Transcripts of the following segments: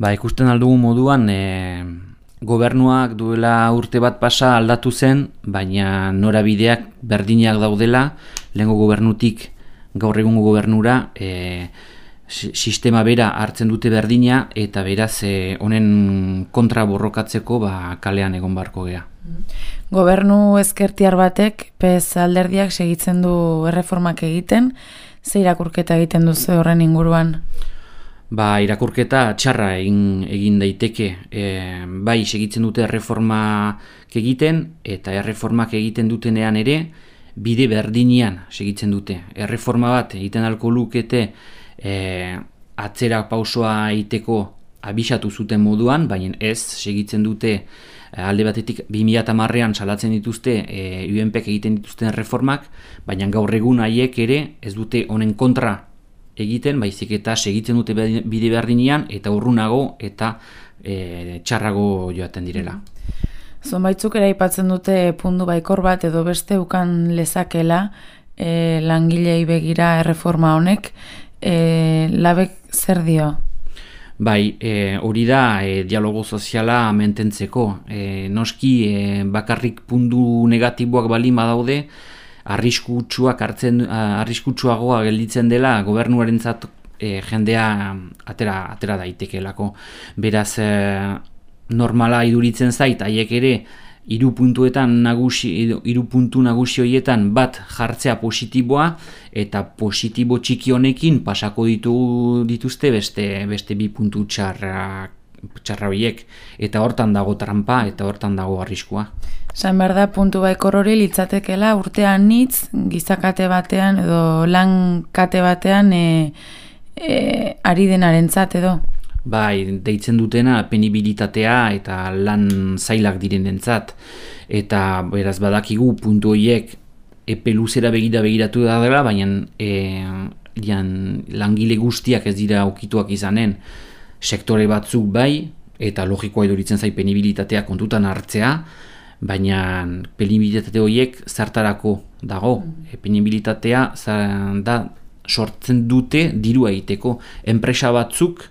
Ba, ikusten aldugu moduan, e, gobernuak duela urte bat pasa aldatu zen, baina norabideak berdinak daudela, lehenko gobernutik gaur egungo gobernura, e, sistema bera hartzen dute berdina, eta beraz e, honen kontra borrokatzeko ba, kalean egon barko gea. Gobernu ezkertiar batek, pez alderdiak segitzen du erreformak egiten, ze irakurketa egiten duzu horren inguruan? Ba, irakurketa txarra egin, egin daiteke. E, bai, segitzen dute erreformak egiten, eta erreformak egiten dutenean ere, bide berdinean segitzen dute. Erreforma bat egiten alko lukete e, atzera pausoa egiteko abisatu zuten moduan, baina ez, segitzen dute e, alde batetik 2008an salatzen dituzte e, UNPek egiten dituzten erreformak, baina gaur egun haiek ere ez dute honen kontra egiten, baizik eta segitzen dute bide berdinean eta urrunago eta e, txarrago joaten direla. Zonbaitzuk ere aipatzen dute pundu baikor bat edo beste ukan lezakela e, langilei begira erreforma honek, e, labek zer dio? Bai, e, hori da e, dialogo soziala mententzeko. E, noski e, bakarrik pundu negatiboak bali badaude, arriskutsuak hartzen arriskutsuagoa gelditzen dela gobernuarentzat e, jendea atera atera daitekelako beraz e, normala iduritzen zait haiek ere hiru puntuetan nagusi hiru puntu nagusi hoietan bat jartzea positiboa eta positibo txiki honekin pasako ditu dituzte beste beste bi puntu txarrak txarra eta hortan dago trampa eta hortan dago arriskua. San behar da puntu baikor hori litzatekela urtean nitz gizakate batean edo lan kate batean e, e, ari denaren edo? Bai, deitzen dutena penibilitatea eta lan zailak direnentzat eta beraz badakigu puntu horiek epe luzera begira begiratu da dela, baina e, langile guztiak ez dira okituak izanen sektore batzuk bai, eta logikoa eduritzen zai penibilitatea kontutan hartzea, baina penibilitate horiek zartarako dago. Mm. E, penibilitatea da sortzen dute diru egiteko. Enpresa batzuk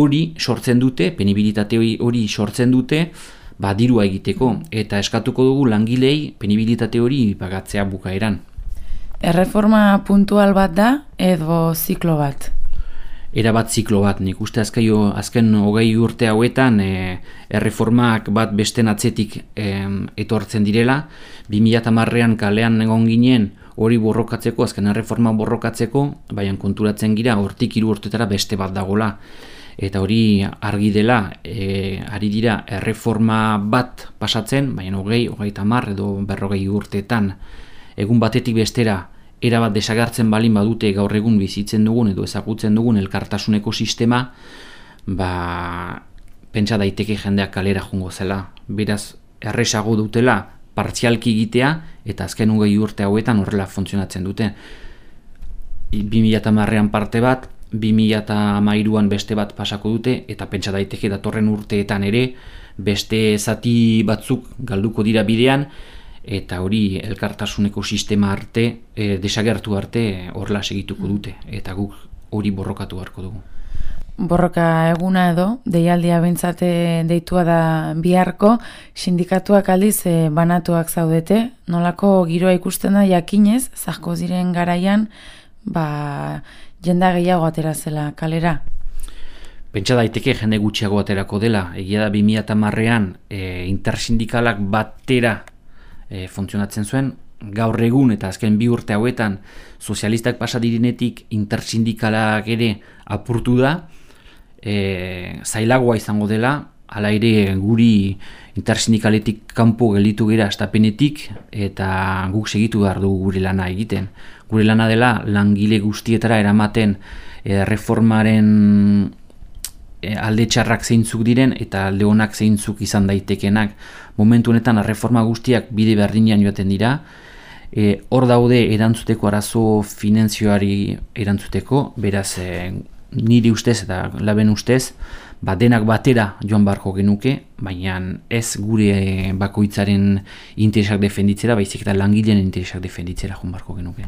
hori sortzen dute, penibilitate hori sortzen dute, ba dirua egiteko. Eta eskatuko dugu langilei penibilitate hori pagatzea bukaeran. Erreforma puntual bat da edo ziklo bat? Erabat ziklo bat. Nik uste azkaio, azken hogei urte hauetan e, erreformak bat besten atzetik e, etortzen direla. 2008an kalean egon ginen hori borrokatzeko, azken erreforma borrokatzeko, baina konturatzen gira hortik hiru urtetara beste bat dagola. Eta hori argi dela, e, ari dira erreforma bat pasatzen, baina hogei, hogei tamar edo berrogei urteetan, egun batetik bestera, erabat desagartzen balin badute gaur egun bizitzen dugun edo ezagutzen dugun elkartasuneko sistema, ba, pentsa daiteke jendeak kalera jungo zela. Beraz, erresago dutela partzialki egitea eta azken ugei urte hauetan horrela funtzionatzen dute. 2008an parte bat, 2008an beste bat pasako dute eta pentsa daiteke datorren urteetan ere beste zati batzuk galduko dira bidean, eta hori elkartasuneko sistema arte, e, desagertu arte horla segituko dute, eta guk hori borrokatu beharko dugu. Borroka eguna edo, deialdia bintzate deitua da biharko, sindikatuak aldiz e, banatuak zaudete, nolako giroa ikusten da jakinez, zahko ziren garaian, ba, jenda gehiago atera zela kalera. Pentsa daiteke jende gutxiago aterako dela, egia da 2008an e, intersindikalak batera e, funtzionatzen zuen, gaur egun eta azken bi urte hauetan sozialistak pasa direnetik intersindikalak ere apurtu da, e, zailagoa izango dela, hala ere guri intersindikaletik kanpo gelditu gira estapenetik eta guk segitu behar dugu gure lana egiten. Gure lana dela langile guztietara eramaten e, reformaren alde txarrak zeintzuk diren eta alde honak zeintzuk izan daitekenak. Momentu honetan reforma guztiak bide berdinean joaten dira, e, hor daude erantzuteko arazo finanzioari erantzuteko, beraz e, niri ustez eta laben ustez, ba, denak batera joan barko genuke, baina ez gure bakoitzaren interesak defenditzera, baizik eta langileen interesak defenditzera joan barko genuke.